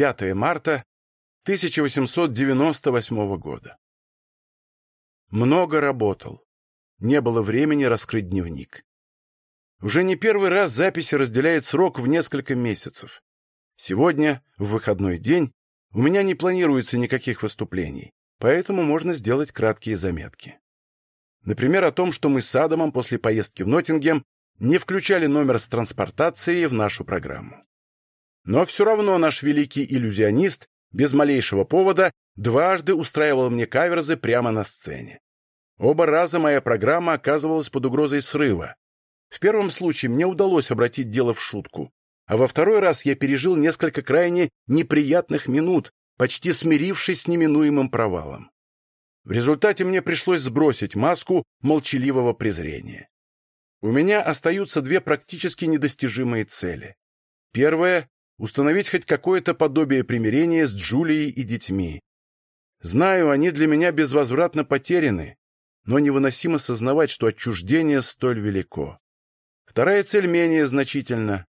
5 марта 1898 года. Много работал. Не было времени раскрыть дневник. Уже не первый раз записи разделяет срок в несколько месяцев. Сегодня, в выходной день, у меня не планируется никаких выступлений, поэтому можно сделать краткие заметки. Например, о том, что мы с Адамом после поездки в Ноттингем не включали номер с транспортацией в нашу программу. Но все равно наш великий иллюзионист без малейшего повода дважды устраивал мне каверзы прямо на сцене. Оба раза моя программа оказывалась под угрозой срыва. В первом случае мне удалось обратить дело в шутку, а во второй раз я пережил несколько крайне неприятных минут, почти смирившись с неминуемым провалом. В результате мне пришлось сбросить маску молчаливого презрения. У меня остаются две практически недостижимые цели. Первая — установить хоть какое-то подобие примирения с Джулией и детьми. Знаю, они для меня безвозвратно потеряны, но невыносимо сознавать, что отчуждение столь велико. Вторая цель менее значительна.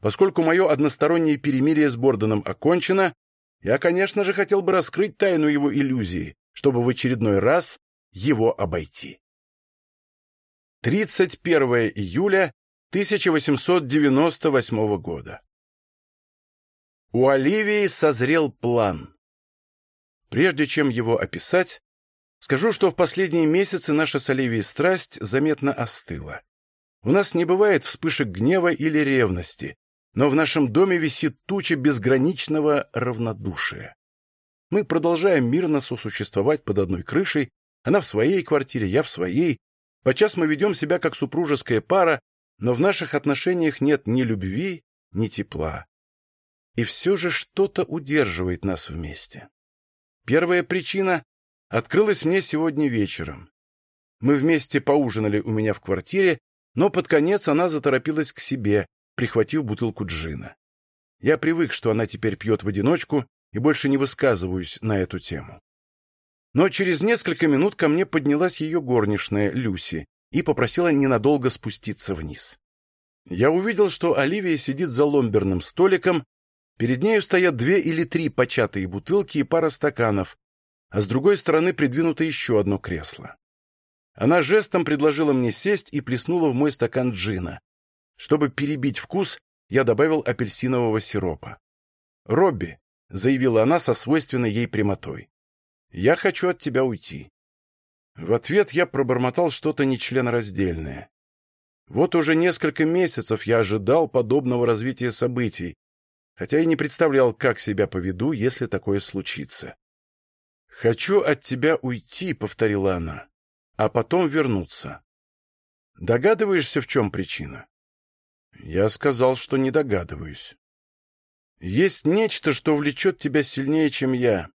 Поскольку мое одностороннее перемирие с Бордоном окончено, я, конечно же, хотел бы раскрыть тайну его иллюзии, чтобы в очередной раз его обойти. 31 июля 1898 года. У Оливии созрел план. Прежде чем его описать, скажу, что в последние месяцы наша с Оливией страсть заметно остыла. У нас не бывает вспышек гнева или ревности, но в нашем доме висит туча безграничного равнодушия. Мы продолжаем мирно сосуществовать под одной крышей, она в своей квартире, я в своей, Подчас мы ведем себя как супружеская пара, но в наших отношениях нет ни любви, ни тепла. И все же что-то удерживает нас вместе. Первая причина открылась мне сегодня вечером. Мы вместе поужинали у меня в квартире, но под конец она заторопилась к себе, прихватив бутылку джина. Я привык, что она теперь пьет в одиночку, и больше не высказываюсь на эту тему. Но через несколько минут ко мне поднялась ее горничная, Люси, и попросила ненадолго спуститься вниз. Я увидел, что Оливия сидит за ломберным столиком, перед нею стоят две или три початые бутылки и пара стаканов, а с другой стороны придвинуто еще одно кресло. Она жестом предложила мне сесть и плеснула в мой стакан джина. Чтобы перебить вкус, я добавил апельсинового сиропа. «Робби», — заявила она со свойственной ей прямотой, я хочу от тебя уйти». В ответ я пробормотал что-то нечленораздельное. Вот уже несколько месяцев я ожидал подобного развития событий, хотя и не представлял, как себя поведу, если такое случится. «Хочу от тебя уйти», — повторила она, — «а потом вернуться». Догадываешься, в чем причина? Я сказал, что не догадываюсь. Есть нечто, что влечет тебя сильнее, чем я.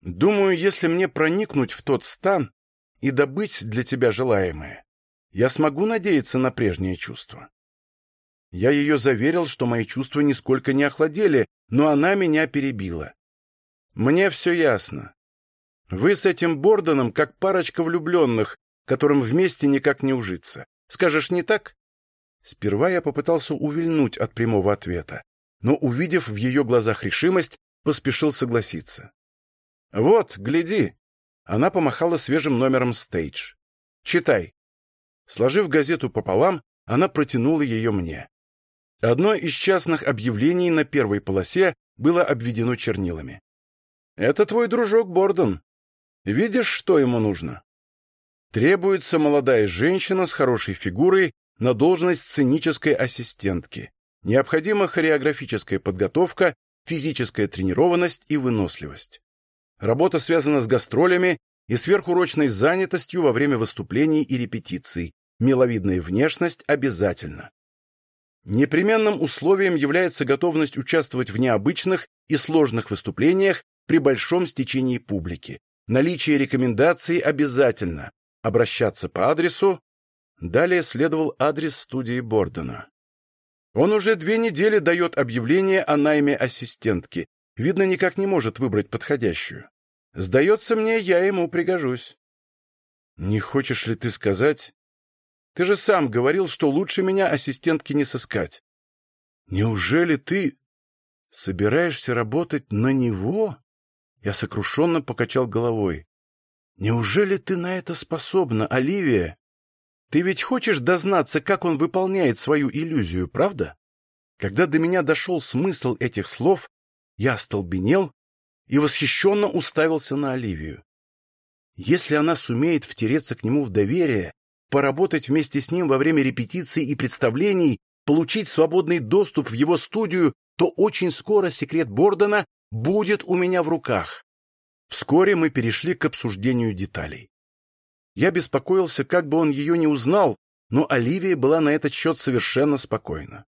Думаю, если мне проникнуть в тот стан и добыть для тебя желаемое, я смогу надеяться на прежнее чувство. Я ее заверил, что мои чувства нисколько не охладели, но она меня перебила. Мне все ясно. Вы с этим Бордоном как парочка влюбленных, которым вместе никак не ужиться. Скажешь, не так? Сперва я попытался увильнуть от прямого ответа, но, увидев в ее глазах решимость, поспешил согласиться. «Вот, гляди!» Она помахала свежим номером «Стейдж». «Читай». Сложив газету пополам, она протянула ее мне. Одно из частных объявлений на первой полосе было обведено чернилами. «Это твой дружок Бордон. Видишь, что ему нужно?» Требуется молодая женщина с хорошей фигурой на должность сценической ассистентки. Необходима хореографическая подготовка, физическая тренированность и выносливость. Работа связана с гастролями и сверхурочной занятостью во время выступлений и репетиций. Миловидная внешность обязательно. Непременным условием является готовность участвовать в необычных и сложных выступлениях при большом стечении публики. Наличие рекомендаций обязательно. Обращаться по адресу. Далее следовал адрес студии Бордена. Он уже две недели дает объявление о найме ассистентки, Видно, никак не может выбрать подходящую. Сдается мне, я ему пригожусь. Не хочешь ли ты сказать? Ты же сам говорил, что лучше меня ассистентки не сыскать. Неужели ты... «Собираешься работать на него?» Я сокрушенно покачал головой. «Неужели ты на это способна, Оливия? Ты ведь хочешь дознаться, как он выполняет свою иллюзию, правда?» Когда до меня дошел смысл этих слов, я остолбенел и восхищенно уставился на Оливию. Если она сумеет втереться к нему в доверие, поработать вместе с ним во время репетиций и представлений, получить свободный доступ в его студию, то очень скоро секрет Бордона будет у меня в руках. Вскоре мы перешли к обсуждению деталей. Я беспокоился, как бы он ее не узнал, но Оливия была на этот счет совершенно спокойна.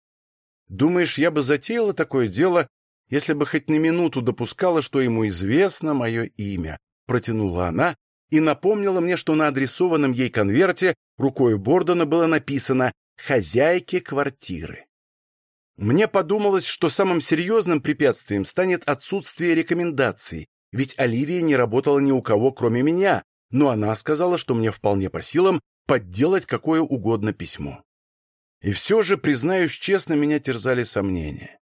Думаешь, я бы затеяла такое дело, если бы хоть на минуту допускала, что ему известно мое имя?» Протянула она и напомнила мне, что на адресованном ей конверте рукой Бордона было написано «Хозяйке квартиры». Мне подумалось, что самым серьезным препятствием станет отсутствие рекомендаций, ведь Оливия не работала ни у кого, кроме меня, но она сказала, что мне вполне по силам подделать какое угодно письмо. И все же, признаюсь честно, меня терзали сомнения.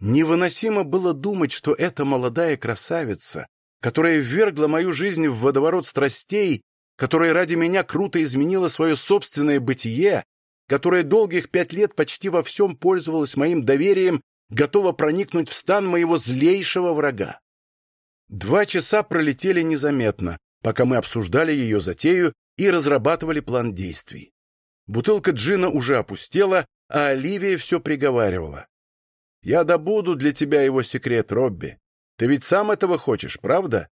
Невыносимо было думать, что эта молодая красавица, которая ввергла мою жизнь в водоворот страстей, которая ради меня круто изменила свое собственное бытие, которая долгих пять лет почти во всем пользовалась моим доверием, готова проникнуть в стан моего злейшего врага. Два часа пролетели незаметно, пока мы обсуждали ее затею и разрабатывали план действий. Бутылка джина уже опустела, а Оливия все приговаривала. «Я добуду для тебя его секрет, Робби. Ты ведь сам этого хочешь, правда?»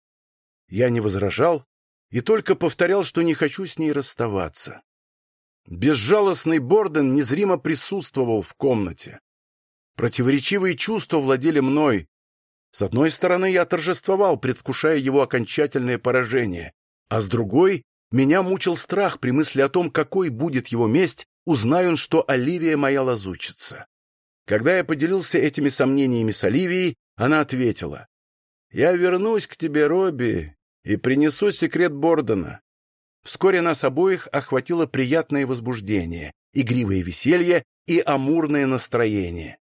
Я не возражал и только повторял, что не хочу с ней расставаться. Безжалостный Борден незримо присутствовал в комнате. Противоречивые чувства владели мной. С одной стороны, я торжествовал, предвкушая его окончательное поражение, а с другой меня мучил страх при мысли о том, какой будет его месть, узнай он, что Оливия моя лазучица. Когда я поделился этими сомнениями с Оливией, она ответила. «Я вернусь к тебе, Робби, и принесу секрет Бордона». Вскоре нас обоих охватило приятное возбуждение, игривое веселье и амурное настроение.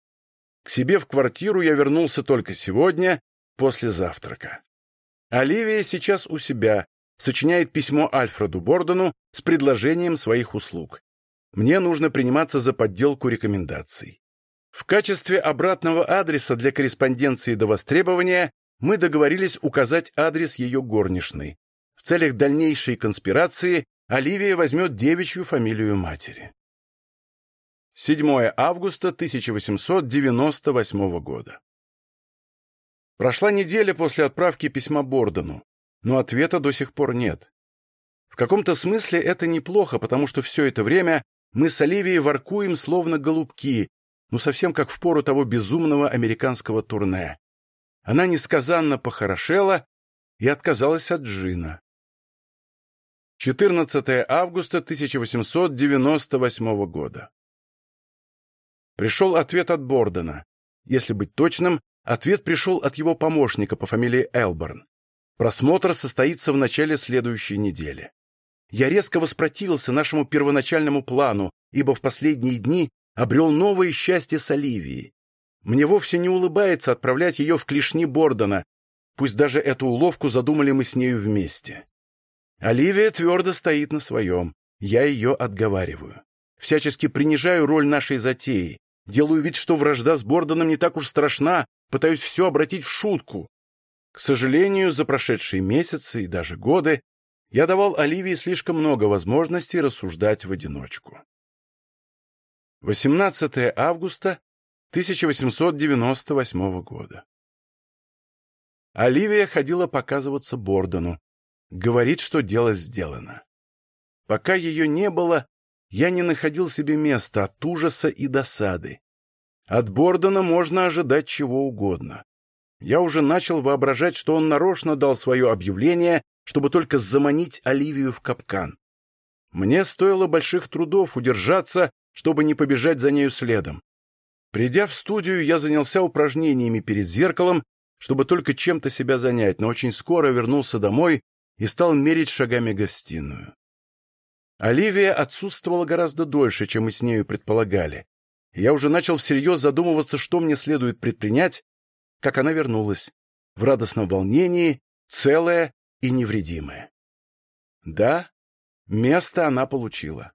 К себе в квартиру я вернулся только сегодня, после завтрака. Оливия сейчас у себя, сочиняет письмо Альфреду Бордону с предложением своих услуг. Мне нужно приниматься за подделку рекомендаций. В качестве обратного адреса для корреспонденции до востребования мы договорились указать адрес ее горничной. В целях дальнейшей конспирации Оливия возьмет девичью фамилию матери. 7 августа 1898 года. Прошла неделя после отправки письма Бордону но ответа до сих пор нет. В каком-то смысле это неплохо, потому что все это время мы с Оливией воркуем словно голубки, ну совсем как в пору того безумного американского турне. Она несказанно похорошела и отказалась от джина. 14 августа 1898 года. Пришел ответ от Бордена. Если быть точным, ответ пришел от его помощника по фамилии Элборн. Просмотр состоится в начале следующей недели. Я резко воспротивился нашему первоначальному плану, ибо в последние дни обрел новое счастье с Оливией. Мне вовсе не улыбается отправлять ее в клешни Бордона, пусть даже эту уловку задумали мы с нею вместе. Оливия твердо стоит на своем, я ее отговариваю. Всячески принижаю роль нашей затеи, делаю вид, что вражда с Бордоном не так уж страшна, пытаюсь все обратить в шутку. К сожалению, за прошедшие месяцы и даже годы я давал Оливии слишком много возможностей рассуждать в одиночку. 18 августа 1898 года. Оливия ходила показываться Бордону. Говорит, что дело сделано. Пока ее не было, я не находил себе места от ужаса и досады. От Бордона можно ожидать чего угодно. Я уже начал воображать, что он нарочно дал свое объявление, чтобы только заманить Оливию в капкан. Мне стоило больших трудов удержаться, чтобы не побежать за нею следом. Придя в студию, я занялся упражнениями перед зеркалом, чтобы только чем-то себя занять, но очень скоро вернулся домой и стал мерить шагами гостиную. Оливия отсутствовала гораздо дольше, чем мы с нею предполагали. Я уже начал всерьез задумываться, что мне следует предпринять, как она вернулась, в радостном волнении, целая и невредимая. Да, место она получила.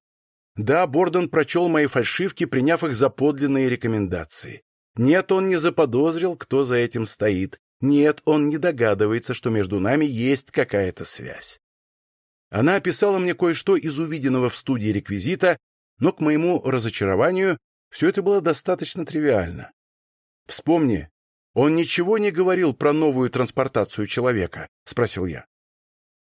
Да, Борден прочел мои фальшивки, приняв их за подлинные рекомендации. Нет, он не заподозрил, кто за этим стоит. Нет, он не догадывается, что между нами есть какая-то связь. Она описала мне кое-что из увиденного в студии реквизита, но, к моему разочарованию, все это было достаточно тривиально. Вспомни, он ничего не говорил про новую транспортацию человека, спросил я.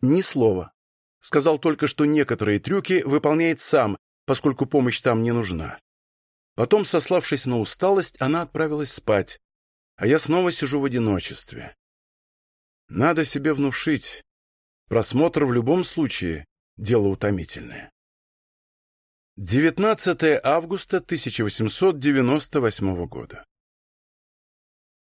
Ни слова. Сказал только, что некоторые трюки выполняет сам, поскольку помощь там не нужна. Потом, сославшись на усталость, она отправилась спать, а я снова сижу в одиночестве. Надо себе внушить. Просмотр в любом случае – дело утомительное. 19 августа 1898 года.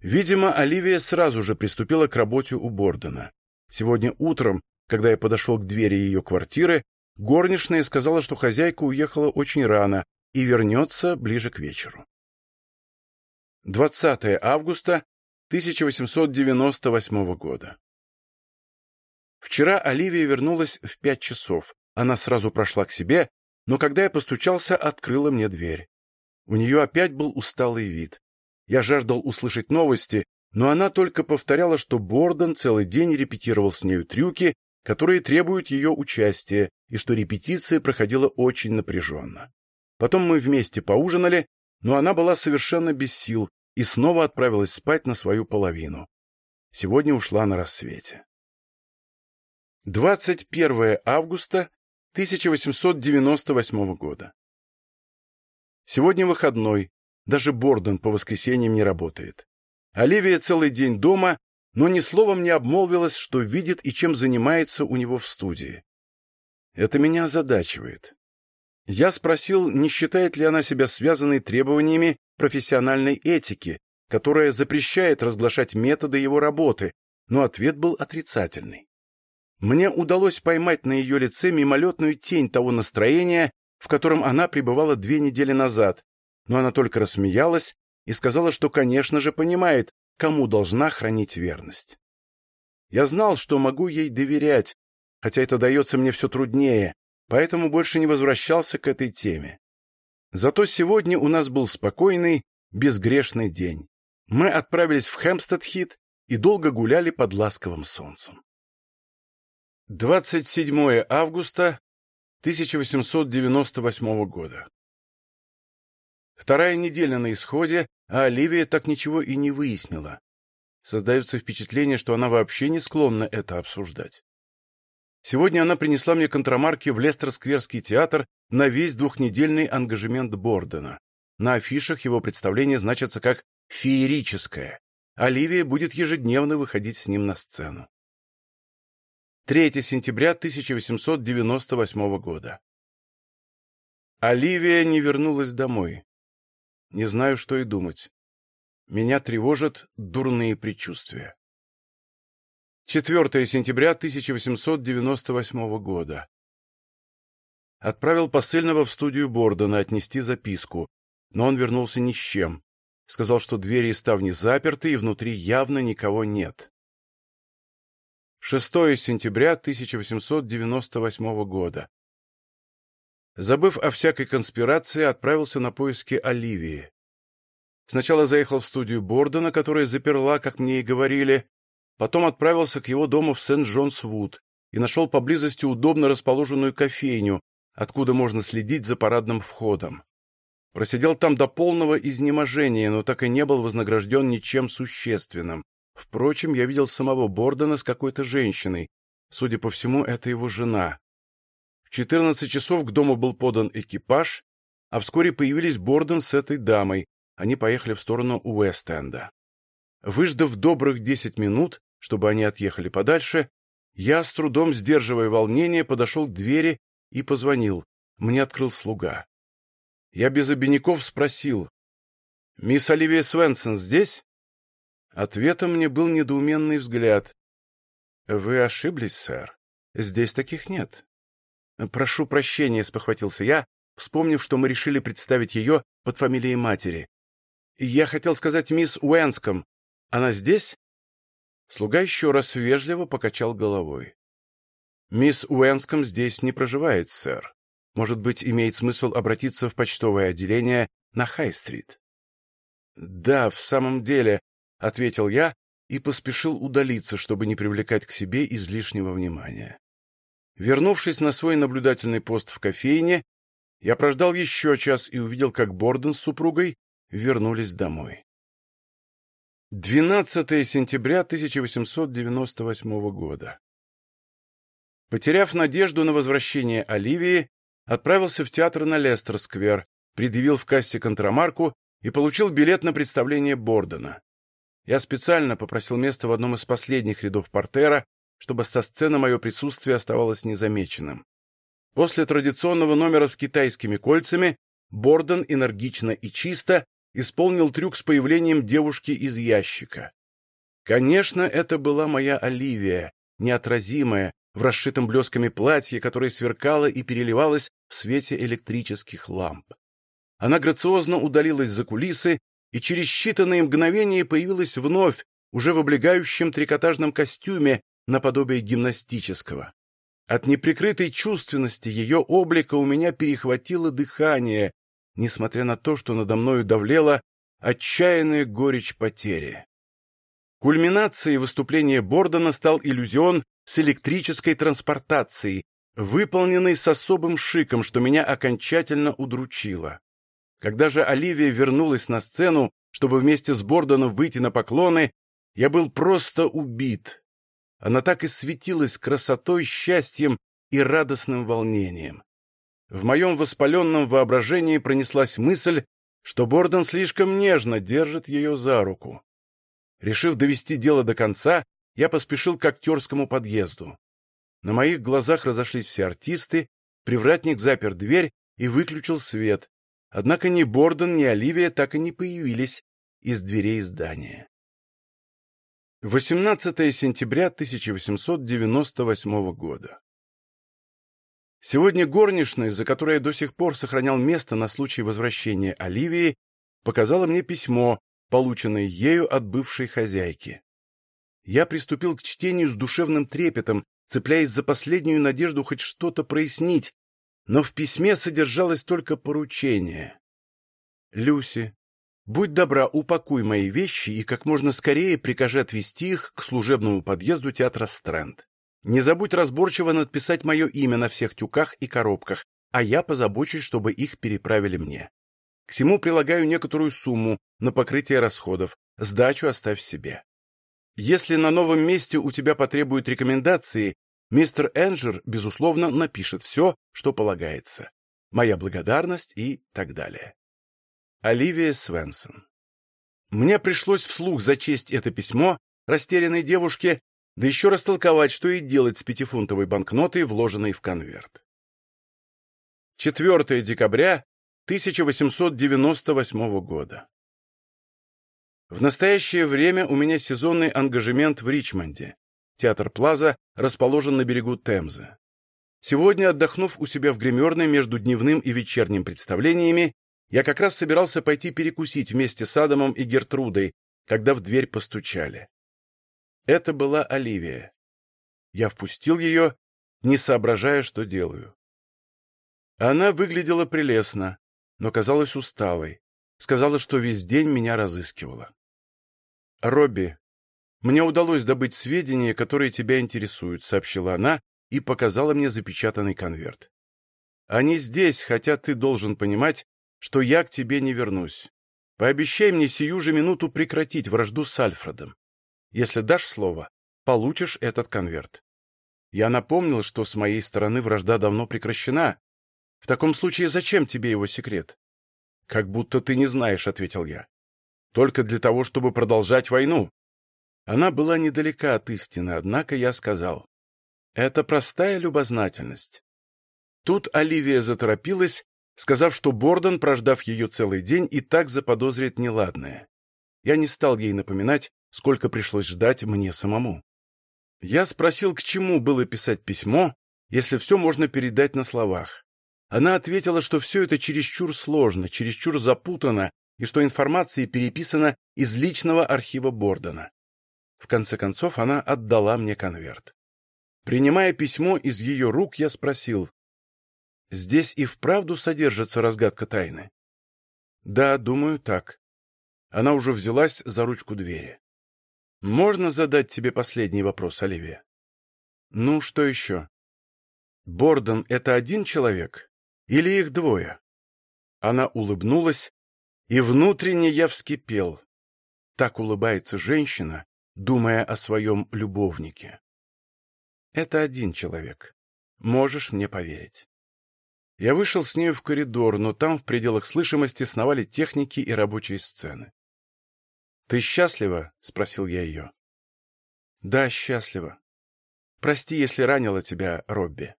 Видимо, Оливия сразу же приступила к работе у Бордена. Сегодня утром, когда я подошел к двери ее квартиры, горничная сказала, что хозяйка уехала очень рано и вернется ближе к вечеру. 20 августа 1898 года. Вчера Оливия вернулась в пять часов. Она сразу прошла к себе но когда я постучался, открыла мне дверь. У нее опять был усталый вид. Я жаждал услышать новости, но она только повторяла, что Борден целый день репетировал с нею трюки, которые требуют ее участия, и что репетиция проходила очень напряженно. Потом мы вместе поужинали, но она была совершенно без сил и снова отправилась спать на свою половину. Сегодня ушла на рассвете. 21 августа 1898 года. Сегодня выходной, даже Борден по воскресеньям не работает. Оливия целый день дома, но ни словом не обмолвилась, что видит и чем занимается у него в студии. Это меня озадачивает. Я спросил, не считает ли она себя связанной требованиями профессиональной этики, которая запрещает разглашать методы его работы, но ответ был отрицательный. Мне удалось поймать на ее лице мимолетную тень того настроения, в котором она пребывала две недели назад, но она только рассмеялась и сказала, что, конечно же, понимает, кому должна хранить верность. Я знал, что могу ей доверять, хотя это дается мне все труднее, поэтому больше не возвращался к этой теме. Зато сегодня у нас был спокойный, безгрешный день. Мы отправились в Хэмпстед-Хит и долго гуляли под ласковым солнцем. 27 августа 1898 года. Вторая неделя на исходе, а Оливия так ничего и не выяснила. Создается впечатление, что она вообще не склонна это обсуждать. Сегодня она принесла мне контрамарки в Лестер-скверский театр на весь двухнедельный ангажемент Бордена. На афишах его представление значится как «феерическое». Оливия будет ежедневно выходить с ним на сцену. 3 сентября 1898 года. Оливия не вернулась домой. Не знаю, что и думать. Меня тревожат дурные предчувствия. 4 сентября 1898 года. Отправил посыльного в студию Бордона отнести записку, но он вернулся ни с чем. Сказал, что двери и ставни заперты, и внутри явно никого нет. 6 сентября 1898 года. Забыв о всякой конспирации, отправился на поиски Оливии. Сначала заехал в студию Бордона, которая заперла, как мне и говорили, потом отправился к его дому в Сент-Джонс-Вуд и нашел поблизости удобно расположенную кофейню, откуда можно следить за парадным входом. Просидел там до полного изнеможения, но так и не был вознагражден ничем существенным. Впрочем, я видел самого Бордена с какой-то женщиной. Судя по всему, это его жена. В 14 часов к дому был подан экипаж, а вскоре появились Борден с этой дамой. Они поехали в сторону Уэст-Энда. Выждав добрых 10 минут, чтобы они отъехали подальше, я, с трудом сдерживая волнение, подошел к двери и позвонил. Мне открыл слуга. Я без обиняков спросил. «Мисс Оливия Свенсон здесь?» Ответом мне был недоуменный взгляд. «Вы ошиблись, сэр. Здесь таких нет». «Прошу прощения», — спохватился я, вспомнив, что мы решили представить ее под фамилией матери. «Я хотел сказать мисс Уэнском». Она здесь?» Слуга еще раз вежливо покачал головой. «Мисс Уэнском здесь не проживает, сэр. Может быть, имеет смысл обратиться в почтовое отделение на Хай-стрит?» «Да, в самом деле», — ответил я и поспешил удалиться, чтобы не привлекать к себе излишнего внимания. Вернувшись на свой наблюдательный пост в кофейне, я прождал еще час и увидел, как Борден с супругой вернулись домой. 12 сентября 1898 года. Потеряв надежду на возвращение Оливии, отправился в театр на Лестер-сквер, предъявил в кассе контрамарку и получил билет на представление Бордена. Я специально попросил место в одном из последних рядов портера, чтобы со сцены мое присутствие оставалось незамеченным. После традиционного номера с китайскими кольцами Борден энергично и чисто исполнил трюк с появлением девушки из ящика. Конечно, это была моя Оливия, неотразимая, в расшитом блесками платье, которое сверкало и переливалось в свете электрических ламп. Она грациозно удалилась за кулисы и через считанные мгновения появилась вновь, уже в облегающем трикотажном костюме, наподобие гимнастического. От неприкрытой чувственности ее облика у меня перехватило дыхание, несмотря на то, что надо мною давлела отчаянная горечь потери. Кульминацией выступления Бордона стал иллюзион с электрической транспортацией, выполненный с особым шиком, что меня окончательно удручило. Когда же Оливия вернулась на сцену, чтобы вместе с Бордоном выйти на поклоны, я был просто убит. Она так и светилась красотой, счастьем и радостным волнением. В моем воспаленном воображении пронеслась мысль, что Бордон слишком нежно держит ее за руку. Решив довести дело до конца, я поспешил к актерскому подъезду. На моих глазах разошлись все артисты, привратник запер дверь и выключил свет, однако ни Бордон, ни Оливия так и не появились из дверей здания. 18 сентября 1898 года. Сегодня горничная, за которой я до сих пор сохранял место на случай возвращения Оливии, показала мне письмо, полученное ею от бывшей хозяйки. Я приступил к чтению с душевным трепетом, цепляясь за последнюю надежду хоть что-то прояснить, но в письме содержалось только поручение. «Люси, Будь добра, упакуй мои вещи и как можно скорее прикажи отвезти их к служебному подъезду театра Стрэнд. Не забудь разборчиво надписать мое имя на всех тюках и коробках, а я позабочусь, чтобы их переправили мне. К всему прилагаю некоторую сумму на покрытие расходов, сдачу оставь себе. Если на новом месте у тебя потребуют рекомендации, мистер Энджер, безусловно, напишет все, что полагается. Моя благодарность и так далее. Оливия Свенсон. Мне пришлось вслух зачесть это письмо растерянной девушке, да еще растолковать, что и делать с пятифунтовой банкнотой, вложенной в конверт. 4 декабря 1898 года. В настоящее время у меня сезонный ангажемент в Ричмонде. Театр Плаза расположен на берегу Темзы. Сегодня, отдохнув у себя в гримерной между дневным и вечерним представлениями, я как раз собирался пойти перекусить вместе с Адамом и Гертрудой, когда в дверь постучали. Это была Оливия. Я впустил ее, не соображая, что делаю. Она выглядела прелестно, но казалась усталой. Сказала, что весь день меня разыскивала. «Робби, мне удалось добыть сведения, которые тебя интересуют», — сообщила она и показала мне запечатанный конверт. «Они здесь, хотя ты должен понимать, что я к тебе не вернусь. Пообещай мне сию же минуту прекратить вражду с Альфредом. Если дашь слово, получишь этот конверт. Я напомнил, что с моей стороны вражда давно прекращена. В таком случае зачем тебе его секрет? Как будто ты не знаешь, — ответил я. Только для того, чтобы продолжать войну. Она была недалека от истины, однако я сказал. Это простая любознательность. Тут Оливия заторопилась сказав, что Бордон, прождав ее целый день, и так заподозрит неладное. Я не стал ей напоминать, сколько пришлось ждать мне самому. Я спросил, к чему было писать письмо, если все можно передать на словах. Она ответила, что все это чересчур сложно, чересчур запутано, и что информация переписана из личного архива Бордона. В конце концов, она отдала мне конверт. Принимая письмо из ее рук, я спросил, «Здесь и вправду содержится разгадка тайны?» «Да, думаю, так». Она уже взялась за ручку двери. «Можно задать тебе последний вопрос, Оливия?» «Ну, что еще?» «Бордон — это один человек? Или их двое?» Она улыбнулась, и внутренне я вскипел. Так улыбается женщина, думая о своем любовнике. Это один человек. Можешь мне поверить. Я вышел с нею в коридор, но там в пределах слышимости сновали техники и рабочие сцены. «Ты счастлива?» — спросил я ее. «Да, счастлива. Прости, если ранила тебя, Робби».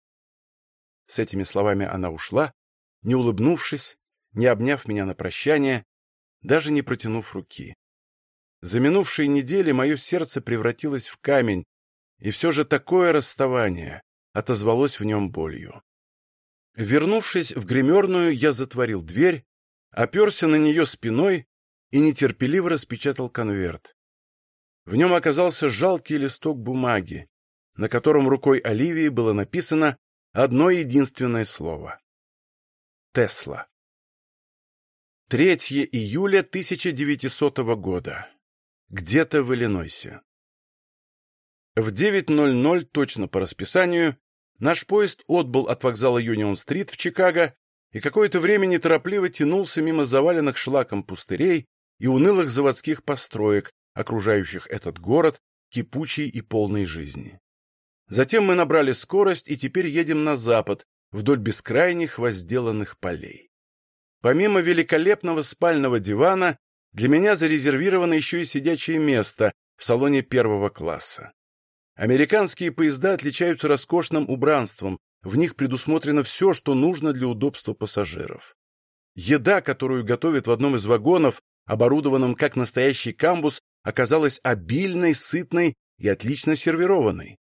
С этими словами она ушла, не улыбнувшись, не обняв меня на прощание, даже не протянув руки. За минувшие недели мое сердце превратилось в камень, и все же такое расставание отозвалось в нем болью. Вернувшись в гримерную, я затворил дверь, оперся на нее спиной и нетерпеливо распечатал конверт. В нем оказался жалкий листок бумаги, на котором рукой Оливии было написано одно единственное слово. Тесла. 3 июля 1900 года. Где-то в Иллинойсе. В 9.00 точно по расписанию наш поезд отбыл от вокзала Юнион-стрит в Чикаго и какое-то время неторопливо тянулся мимо заваленных шлаком пустырей и унылых заводских построек, окружающих этот город, кипучий и полный жизни. Затем мы набрали скорость и теперь едем на запад, вдоль бескрайних возделанных полей. Помимо великолепного спального дивана, для меня зарезервировано еще и сидячее место в салоне первого класса. Американские поезда отличаются роскошным убранством, в них предусмотрено все, что нужно для удобства пассажиров. Еда, которую готовят в одном из вагонов, оборудованном как настоящий камбус, оказалась обильной, сытной и отлично сервированной.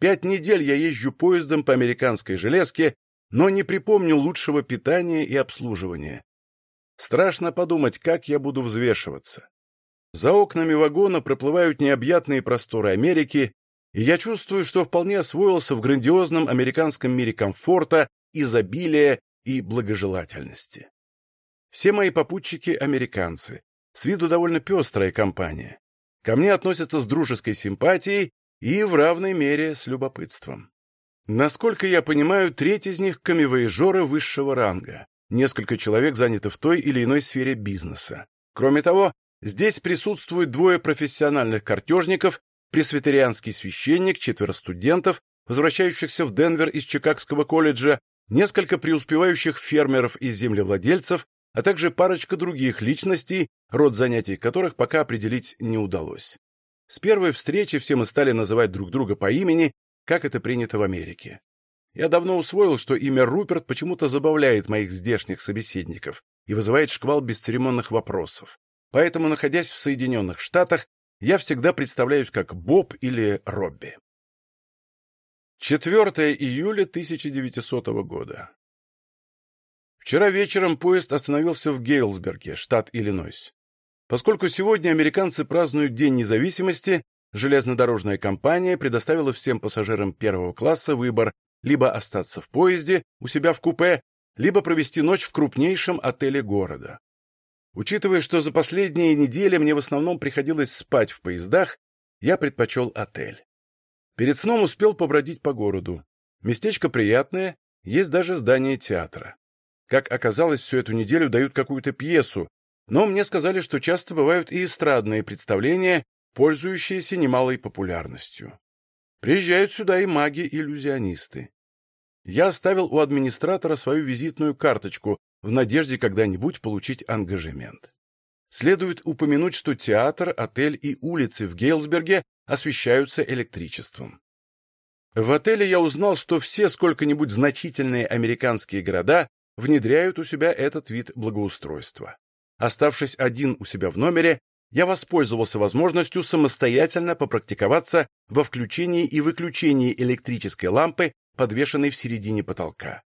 Пять недель я езжу поездом по американской железке, но не припомню лучшего питания и обслуживания. Страшно подумать, как я буду взвешиваться. За окнами вагона проплывают необъятные просторы Америки, и я чувствую, что вполне освоился в грандиозном американском мире комфорта, изобилия и благожелательности. Все мои попутчики — американцы. С виду довольно пестрая компания. Ко мне относятся с дружеской симпатией и в равной мере с любопытством. Насколько я понимаю, треть из них – камевоежоры высшего ранга. Несколько человек заняты в той или иной сфере бизнеса. Кроме того, здесь присутствуют двое профессиональных картежников, пресвитерианский священник, четверо студентов, возвращающихся в Денвер из Чикагского колледжа, несколько преуспевающих фермеров и землевладельцев, а также парочка других личностей, род занятий которых пока определить не удалось. С первой встречи все мы стали называть друг друга по имени как это принято в Америке. Я давно усвоил, что имя Руперт почему-то забавляет моих здешних собеседников и вызывает шквал бесцеремонных вопросов. Поэтому, находясь в Соединенных Штатах, я всегда представляюсь как Боб или Робби. 4 июля 1900 года. Вчера вечером поезд остановился в Гейлсберге, штат Иллинойс. Поскольку сегодня американцы празднуют День независимости, железнодорожная компания предоставила всем пассажирам первого класса выбор либо остаться в поезде у себя в купе, либо провести ночь в крупнейшем отеле города. Учитывая, что за последние недели мне в основном приходилось спать в поездах, я предпочел отель. Перед сном успел побродить по городу. Местечко приятное, есть даже здание театра. Как оказалось, всю эту неделю дают какую-то пьесу, но мне сказали, что часто бывают и эстрадные представления, пользующиеся немалой популярностью. Приезжают сюда и маги-иллюзионисты. Я оставил у администратора свою визитную карточку в надежде когда-нибудь получить ангажемент. Следует упомянуть, что театр, отель и улицы в Гейлсберге освещаются электричеством. В отеле я узнал, что все сколько-нибудь значительные американские города внедряют у себя этот вид благоустройства. Оставшись один у себя в номере, я воспользовался возможностью самостоятельно попрактиковаться во включении и выключении электрической лампы, подвешенной в середине потолка.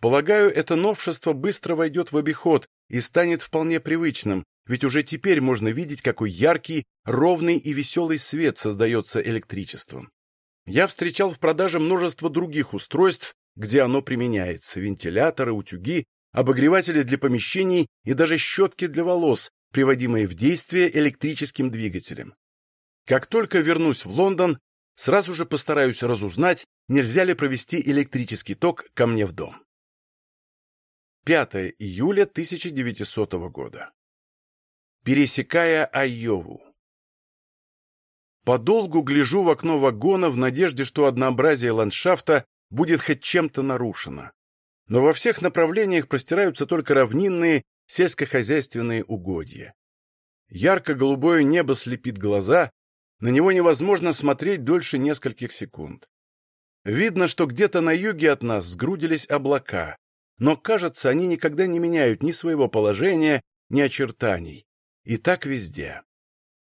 Полагаю, это новшество быстро войдет в обиход, и станет вполне привычным, ведь уже теперь можно видеть, какой яркий, ровный и веселый свет создается электричеством. Я встречал в продаже множество других устройств, где оно применяется – вентиляторы, утюги, обогреватели для помещений и даже щетки для волос, приводимые в действие электрическим двигателем. Как только вернусь в Лондон, сразу же постараюсь разузнать, нельзя ли провести электрический ток ко мне в дом. 5 июля 1900 года. Пересекая Айову. Подолгу гляжу в окно вагона в надежде, что однообразие ландшафта будет хоть чем-то нарушено. Но во всех направлениях простираются только равнинные сельскохозяйственные угодья. Ярко-голубое небо слепит глаза, на него невозможно смотреть дольше нескольких секунд. Видно, что где-то на юге от нас сгрудились облака, но, кажется, они никогда не меняют ни своего положения, ни очертаний. И так везде.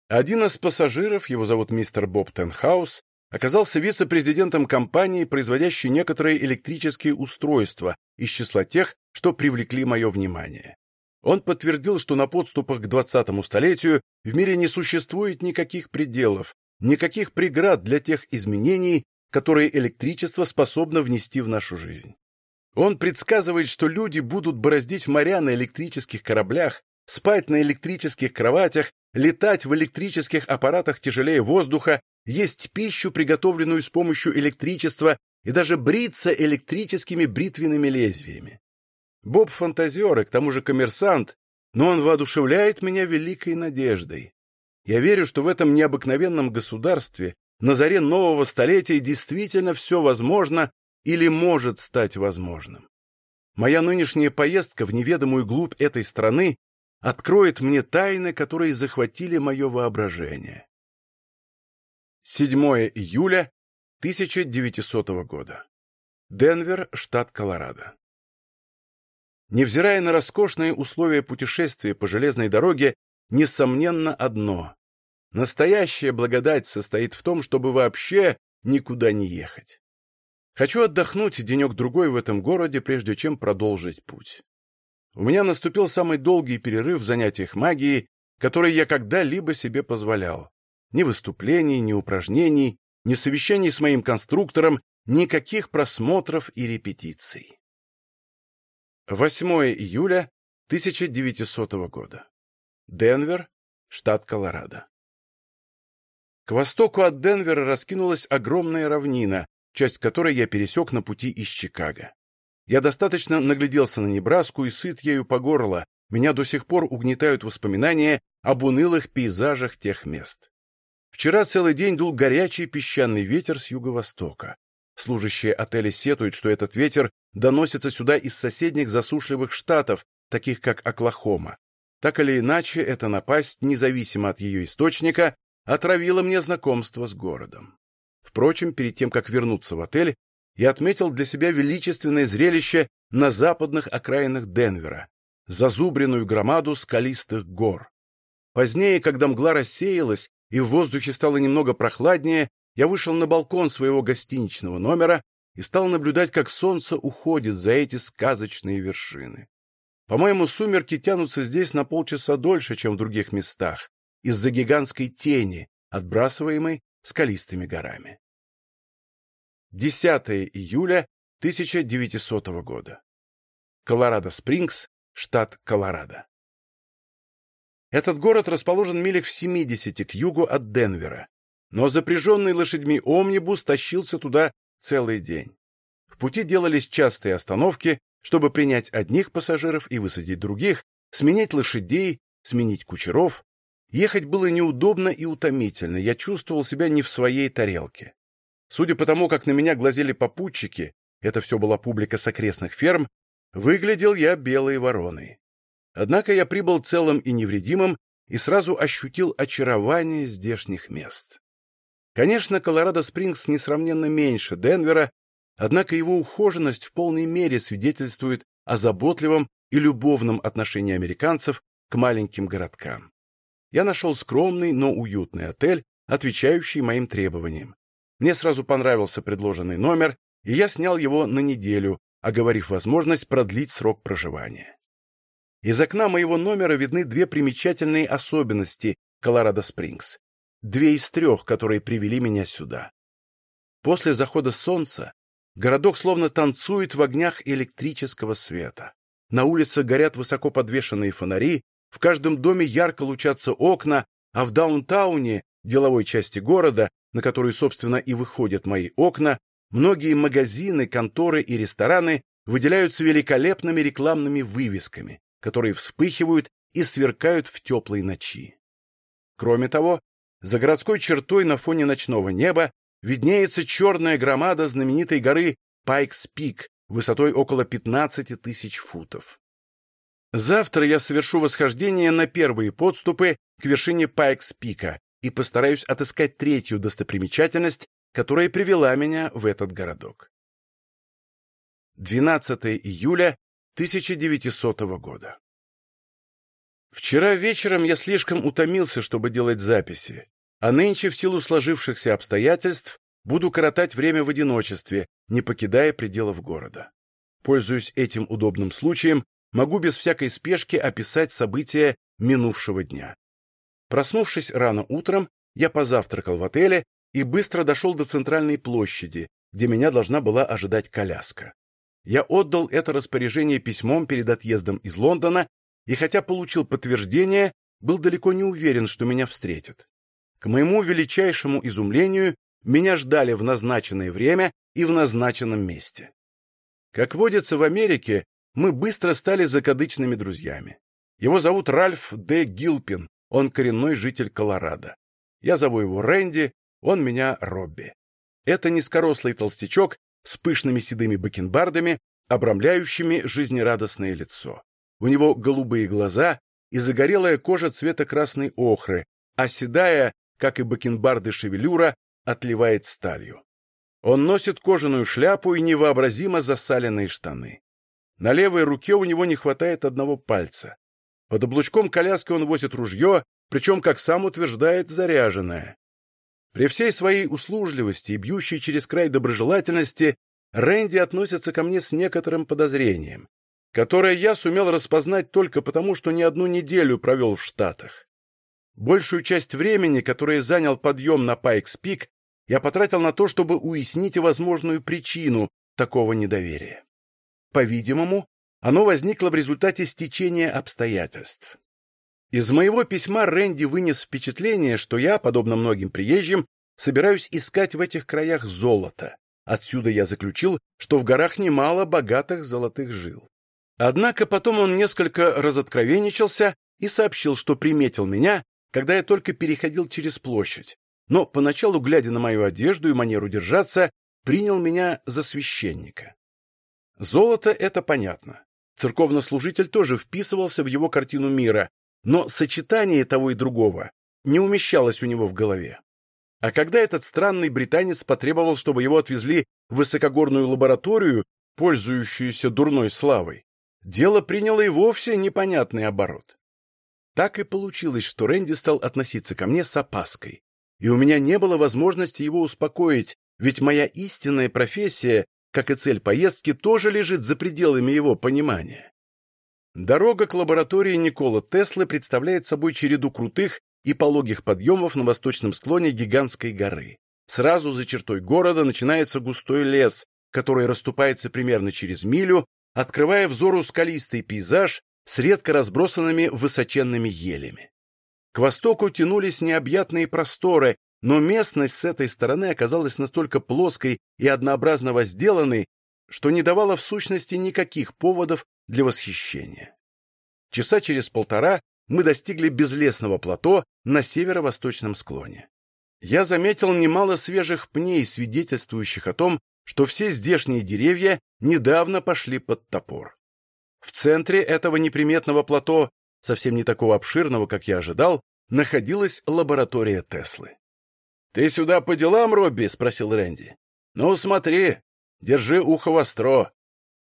Один из пассажиров, его зовут мистер Боб Тенхаус, оказался вице-президентом компании, производящей некоторые электрические устройства из числа тех, что привлекли мое внимание. Он подтвердил, что на подступах к 20-му столетию в мире не существует никаких пределов, никаких преград для тех изменений, которые электричество способно внести в нашу жизнь. Он предсказывает, что люди будут бороздить моря на электрических кораблях, спать на электрических кроватях, летать в электрических аппаратах тяжелее воздуха, есть пищу, приготовленную с помощью электричества, и даже бриться электрическими бритвенными лезвиями. Боб фантазер и к тому же коммерсант, но он воодушевляет меня великой надеждой. Я верю, что в этом необыкновенном государстве на заре нового столетия действительно все возможно или может стать возможным. Моя нынешняя поездка в неведомую глубь этой страны откроет мне тайны, которые захватили мое воображение. 7 июля 1900 года. Денвер, штат Колорадо. Невзирая на роскошные условия путешествия по железной дороге, несомненно одно. Настоящая благодать состоит в том, чтобы вообще никуда не ехать. Хочу отдохнуть денек-другой в этом городе, прежде чем продолжить путь. У меня наступил самый долгий перерыв в занятиях магией, который я когда-либо себе позволял. Ни выступлений, ни упражнений, ни совещаний с моим конструктором, никаких просмотров и репетиций. 8 июля 1900 года. Денвер, штат Колорадо. К востоку от Денвера раскинулась огромная равнина, часть которой я пересек на пути из Чикаго. Я достаточно нагляделся на Небраску и сыт ею по горло, меня до сих пор угнетают воспоминания об унылых пейзажах тех мест. Вчера целый день дул горячий песчаный ветер с юго-востока. Служащие отеля сетуют, что этот ветер доносится сюда из соседних засушливых штатов, таких как Оклахома. Так или иначе, эта напасть, независимо от ее источника, отравила мне знакомство с городом. Впрочем, перед тем, как вернуться в отель, я отметил для себя величественное зрелище на западных окраинах Денвера, зазубренную громаду скалистых гор. Позднее, когда мгла рассеялась и в воздухе стало немного прохладнее, я вышел на балкон своего гостиничного номера и стал наблюдать, как солнце уходит за эти сказочные вершины. По-моему, сумерки тянутся здесь на полчаса дольше, чем в других местах, из-за гигантской тени, отбрасываемой скалистыми горами. 10 июля 1900 года. Колорадо-Спрингс, штат Колорадо. Этот город расположен милях в 70 к югу от Денвера, но запряженный лошадьми омнибус тащился туда целый день. В пути делались частые остановки, чтобы принять одних пассажиров и высадить других, сменить лошадей, сменить кучеров. Ехать было неудобно и утомительно, я чувствовал себя не в своей тарелке. Судя по тому, как на меня глазели попутчики, это все была публика с окрестных ферм, выглядел я белой вороной. Однако я прибыл целым и невредимым и сразу ощутил очарование здешних мест. Конечно, Колорадо-Спрингс несравненно меньше Денвера, однако его ухоженность в полной мере свидетельствует о заботливом и любовном отношении американцев к маленьким городкам. Я нашел скромный, но уютный отель, отвечающий моим требованиям. Мне сразу понравился предложенный номер, и я снял его на неделю, оговорив возможность продлить срок проживания. из окна моего номера видны две примечательные особенности Колорадо-Спрингс. Две из трех, которые привели меня сюда. После захода солнца городок словно танцует в огнях электрического света. На улице горят высоко подвешенные фонари, в каждом доме ярко лучатся окна, а в даунтауне, деловой части города, на которую, собственно, и выходят мои окна, многие магазины, конторы и рестораны выделяются великолепными рекламными вывесками, которые вспыхивают и сверкают в теплой ночи. Кроме того, за городской чертой на фоне ночного неба виднеется черная громада знаменитой горы Пайкс-Пик высотой около 15 тысяч футов. Завтра я совершу восхождение на первые подступы к вершине Пайкс-Пика и постараюсь отыскать третью достопримечательность, которая привела меня в этот городок. 12 июля 1900 года. Вчера вечером я слишком утомился, чтобы делать записи, а нынче в силу сложившихся обстоятельств буду коротать время в одиночестве, не покидая пределов города. Пользуясь этим удобным случаем, могу без всякой спешки описать события минувшего дня. Проснувшись рано утром, я позавтракал в отеле и быстро дошел до центральной площади, где меня должна была ожидать коляска. Я отдал это распоряжение письмом перед отъездом из Лондона и, хотя получил подтверждение, был далеко не уверен, что меня встретят. К моему величайшему изумлению, меня ждали в назначенное время и в назначенном месте. Как водится в Америке, мы быстро стали закадычными друзьями. Его зовут Ральф Д. Гилпин, он коренной житель Колорадо. Я зову его Рэнди, он меня Робби. Это низкорослый толстячок с пышными седыми бакенбардами, обрамляющими жизнерадостное лицо. У него голубые глаза и загорелая кожа цвета красной охры, а седая, как и бакенбарды шевелюра, отливает сталью. Он носит кожаную шляпу и невообразимо засаленные штаны. На левой руке у него не хватает одного пальца. Под облучком коляски он возит ружье, причем, как сам утверждает, заряженное. При всей своей услужливости и бьющей через край доброжелательности Рэнди относится ко мне с некоторым подозрением, которое я сумел распознать только потому, что не одну неделю провел в Штатах. Большую часть времени, которое занял подъем на Пайкс-Пик, я потратил на то, чтобы уяснить возможную причину такого недоверия. По-видимому, оно возникло в результате стечения обстоятельств. Из моего письма Рэнди вынес впечатление, что я, подобно многим приезжим, собираюсь искать в этих краях золото. Отсюда я заключил, что в горах немало богатых золотых жил. Однако потом он несколько разоткровенничался и сообщил, что приметил меня, когда я только переходил через площадь, но поначалу, глядя на мою одежду и манеру держаться, принял меня за священника. Золото — это понятно. Церковнослужитель тоже вписывался в его картину мира, но сочетание того и другого не умещалось у него в голове. А когда этот странный британец потребовал, чтобы его отвезли в высокогорную лабораторию, пользующуюся дурной славой, дело приняло и вовсе непонятный оборот. Так и получилось, что Рэнди стал относиться ко мне с опаской, и у меня не было возможности его успокоить, ведь моя истинная профессия как и цель поездки, тоже лежит за пределами его понимания. Дорога к лаборатории Никола Теслы представляет собой череду крутых и пологих подъемов на восточном склоне гигантской горы. Сразу за чертой города начинается густой лес, который расступается примерно через милю, открывая взору скалистый пейзаж с редко разбросанными высоченными елями. К востоку тянулись необъятные просторы, но местность с этой стороны оказалась настолько плоской и однообразно возделанной, что не давала в сущности никаких поводов для восхищения. Часа через полтора мы достигли безлесного плато на северо-восточном склоне. Я заметил немало свежих пней, свидетельствующих о том, что все здешние деревья недавно пошли под топор. В центре этого неприметного плато, совсем не такого обширного, как я ожидал, находилась лаборатория Теслы. «Ты сюда по делам, Робби?» — спросил Рэнди. «Ну, смотри, держи ухо востро.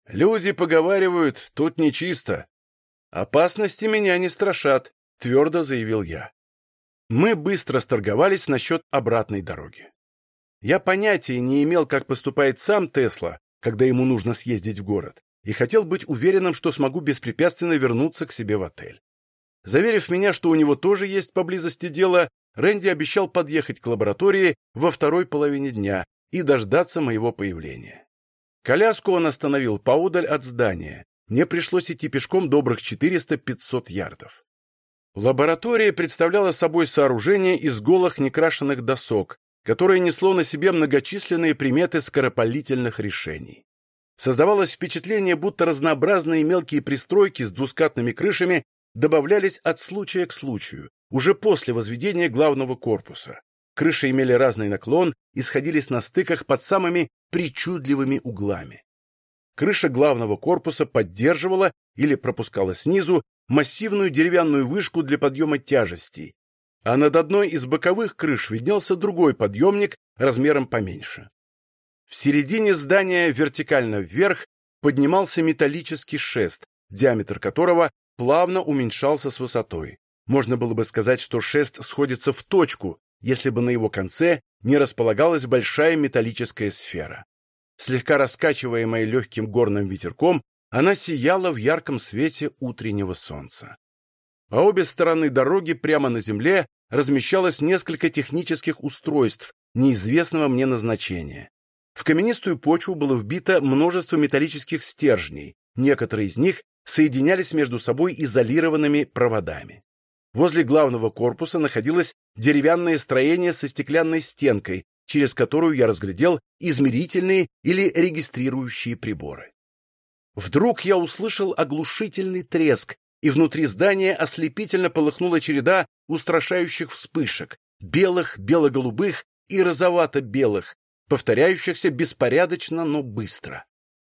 Люди поговаривают, тут нечисто. Опасности меня не страшат», — твердо заявил я. Мы быстро сторговались насчет обратной дороги. Я понятия не имел, как поступает сам Тесла, когда ему нужно съездить в город, и хотел быть уверенным, что смогу беспрепятственно вернуться к себе в отель. Заверив меня, что у него тоже есть поблизости дело, Рэнди обещал подъехать к лаборатории во второй половине дня и дождаться моего появления. Коляску он остановил поодаль от здания. Мне пришлось идти пешком добрых 400-500 ярдов. Лаборатория представляла собой сооружение из голых некрашенных досок, которое несло на себе многочисленные приметы скоропалительных решений. Создавалось впечатление, будто разнообразные мелкие пристройки с двускатными крышами добавлялись от случая к случаю, уже после возведения главного корпуса. Крыши имели разный наклон и сходились на стыках под самыми причудливыми углами. Крыша главного корпуса поддерживала или пропускала снизу массивную деревянную вышку для подъема тяжестей, а над одной из боковых крыш виднелся другой подъемник размером поменьше. В середине здания вертикально вверх поднимался металлический шест, диаметр которого плавно уменьшался с высотой. Можно было бы сказать, что шест сходится в точку, если бы на его конце не располагалась большая металлическая сфера. Слегка раскачиваемая легким горным ветерком, она сияла в ярком свете утреннего солнца. По обе стороны дороги прямо на земле размещалось несколько технических устройств неизвестного мне назначения. В каменистую почву было вбито множество металлических стержней, некоторые из них соединялись между собой изолированными проводами. Возле главного корпуса находилось деревянное строение со стеклянной стенкой, через которую я разглядел измерительные или регистрирующие приборы. Вдруг я услышал оглушительный треск, и внутри здания ослепительно полыхнула череда устрашающих вспышек, белых, бело-голубых и розовато-белых, повторяющихся беспорядочно, но быстро.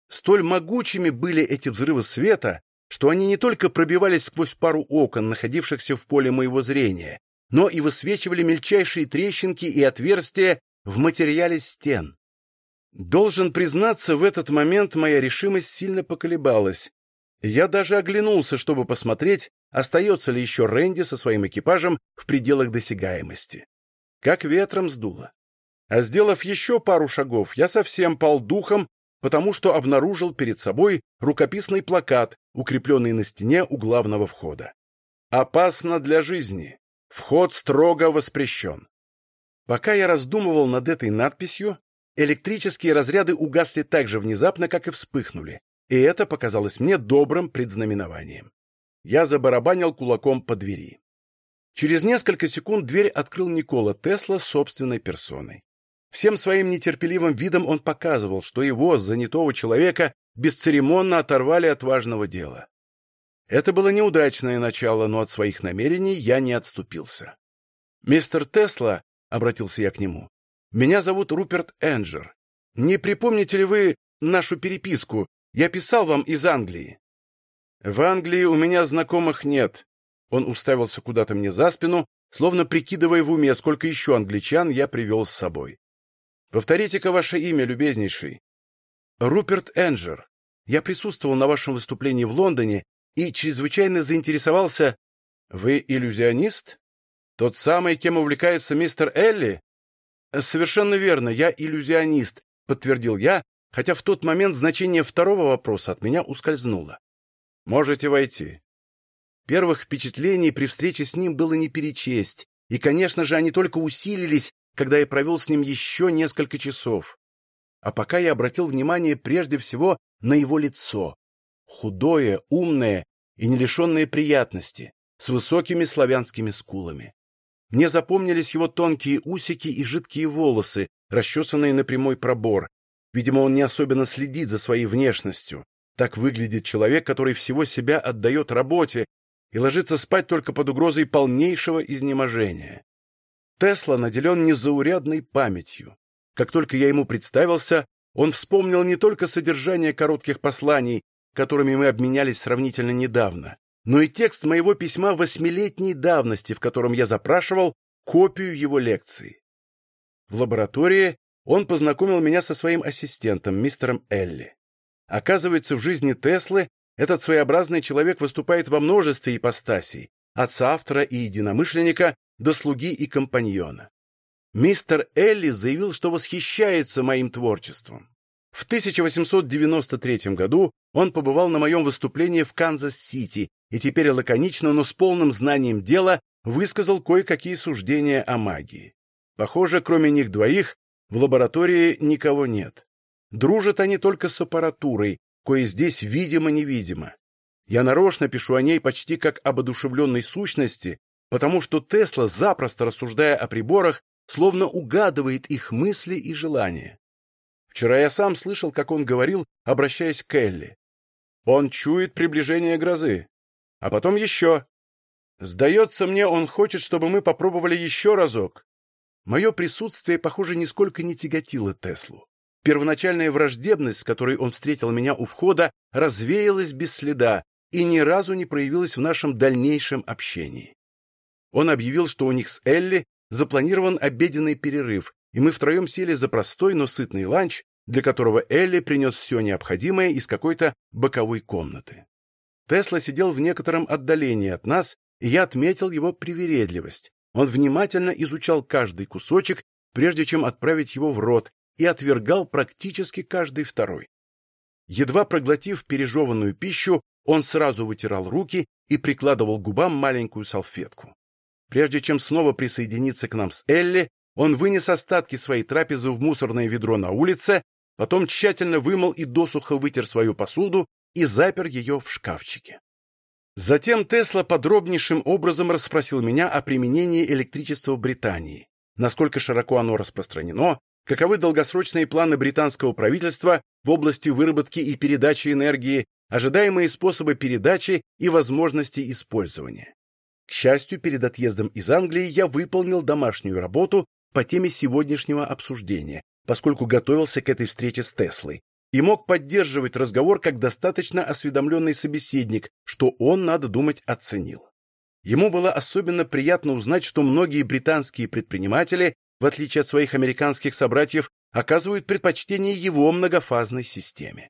Столь могучими были эти взрывы света, что они не только пробивались сквозь пару окон, находившихся в поле моего зрения, но и высвечивали мельчайшие трещинки и отверстия в материале стен. Должен признаться, в этот момент моя решимость сильно поколебалась. Я даже оглянулся, чтобы посмотреть, остается ли еще Рэнди со своим экипажем в пределах досягаемости. Как ветром сдуло. А сделав еще пару шагов, я совсем пал духом потому что обнаружил перед собой рукописный плакат, укрепленный на стене у главного входа. «Опасно для жизни. Вход строго воспрещен». Пока я раздумывал над этой надписью, электрические разряды угасли так же внезапно, как и вспыхнули, и это показалось мне добрым предзнаменованием. Я забарабанил кулаком по двери. Через несколько секунд дверь открыл Никола Тесла собственной персоной. Всем своим нетерпеливым видом он показывал, что его, занятого человека, бесцеремонно оторвали от важного дела. Это было неудачное начало, но от своих намерений я не отступился. «Мистер Тесла», — обратился я к нему, — «меня зовут Руперт Энджер. Не припомните ли вы нашу переписку? Я писал вам из Англии». «В Англии у меня знакомых нет». Он уставился куда-то мне за спину, словно прикидывая в уме, сколько еще англичан я привел с собой. Повторите-ка ваше имя, любезнейший. Руперт Энджер. Я присутствовал на вашем выступлении в Лондоне и чрезвычайно заинтересовался... Вы иллюзионист? Тот самый, кем увлекается мистер Элли? Совершенно верно, я иллюзионист, подтвердил я, хотя в тот момент значение второго вопроса от меня ускользнуло. Можете войти. Первых впечатлений при встрече с ним было не перечесть, и, конечно же, они только усилились, когда я провел с ним еще несколько часов. А пока я обратил внимание прежде всего на его лицо. Худое, умное и не лишенное приятности, с высокими славянскими скулами. Мне запомнились его тонкие усики и жидкие волосы, расчесанные на прямой пробор. Видимо, он не особенно следит за своей внешностью. Так выглядит человек, который всего себя отдает работе и ложится спать только под угрозой полнейшего изнеможения. Тесла наделен незаурядной памятью. Как только я ему представился, он вспомнил не только содержание коротких посланий, которыми мы обменялись сравнительно недавно, но и текст моего письма восьмилетней давности, в котором я запрашивал копию его лекции. В лаборатории он познакомил меня со своим ассистентом, мистером Элли. Оказывается, в жизни Теслы этот своеобразный человек выступает во множестве ипостасей, от соавтора и единомышленника до слуги и компаньона. Мистер Элли заявил, что восхищается моим творчеством. В 1893 году он побывал на моем выступлении в Канзас-Сити и теперь лаконично, но с полным знанием дела высказал кое-какие суждения о магии. Похоже, кроме них двоих, в лаборатории никого нет. Дружат они только с аппаратурой, кое здесь видимо-невидимо. Я нарочно пишу о ней почти как об одушевленной сущности, потому что Тесла, запросто рассуждая о приборах, словно угадывает их мысли и желания. Вчера я сам слышал, как он говорил, обращаясь к Элли. Он чует приближение грозы. А потом еще. Сдается мне, он хочет, чтобы мы попробовали еще разок. Мое присутствие, похоже, нисколько не тяготило Теслу. Первоначальная враждебность, с которой он встретил меня у входа, развеялась без следа и ни разу не проявилась в нашем дальнейшем общении. Он объявил, что у них с Элли запланирован обеденный перерыв, и мы втроем сели за простой, но сытный ланч, для которого Элли принес все необходимое из какой-то боковой комнаты. Тесла сидел в некотором отдалении от нас, и я отметил его привередливость. Он внимательно изучал каждый кусочек, прежде чем отправить его в рот, и отвергал практически каждый второй. Едва проглотив пережеванную пищу, он сразу вытирал руки и прикладывал к губам маленькую салфетку. Прежде чем снова присоединиться к нам с Элли, он вынес остатки своей трапезы в мусорное ведро на улице, потом тщательно вымыл и досуха вытер свою посуду и запер ее в шкафчике. Затем Тесла подробнейшим образом расспросил меня о применении электричества в Британии, насколько широко оно распространено, каковы долгосрочные планы британского правительства в области выработки и передачи энергии, ожидаемые способы передачи и возможности использования. К счастью, перед отъездом из Англии я выполнил домашнюю работу по теме сегодняшнего обсуждения, поскольку готовился к этой встрече с Теслой, и мог поддерживать разговор как достаточно осведомленный собеседник, что он, надо думать, оценил. Ему было особенно приятно узнать, что многие британские предприниматели, в отличие от своих американских собратьев, оказывают предпочтение его многофазной системе.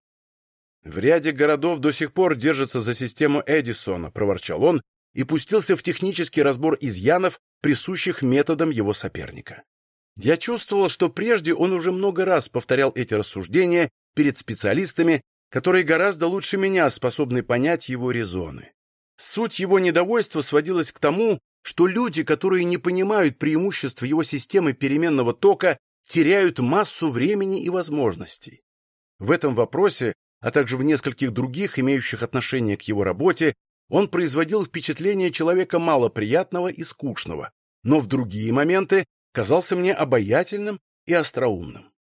«В ряде городов до сих пор держатся за систему Эдисона», — проворчал он, и пустился в технический разбор изъянов, присущих методам его соперника. Я чувствовал, что прежде он уже много раз повторял эти рассуждения перед специалистами, которые гораздо лучше меня способны понять его резоны. Суть его недовольства сводилась к тому, что люди, которые не понимают преимуществ его системы переменного тока, теряют массу времени и возможностей. В этом вопросе, а также в нескольких других, имеющих отношение к его работе, он производил впечатление человека малоприятного и скучного, но в другие моменты казался мне обаятельным и остроумным.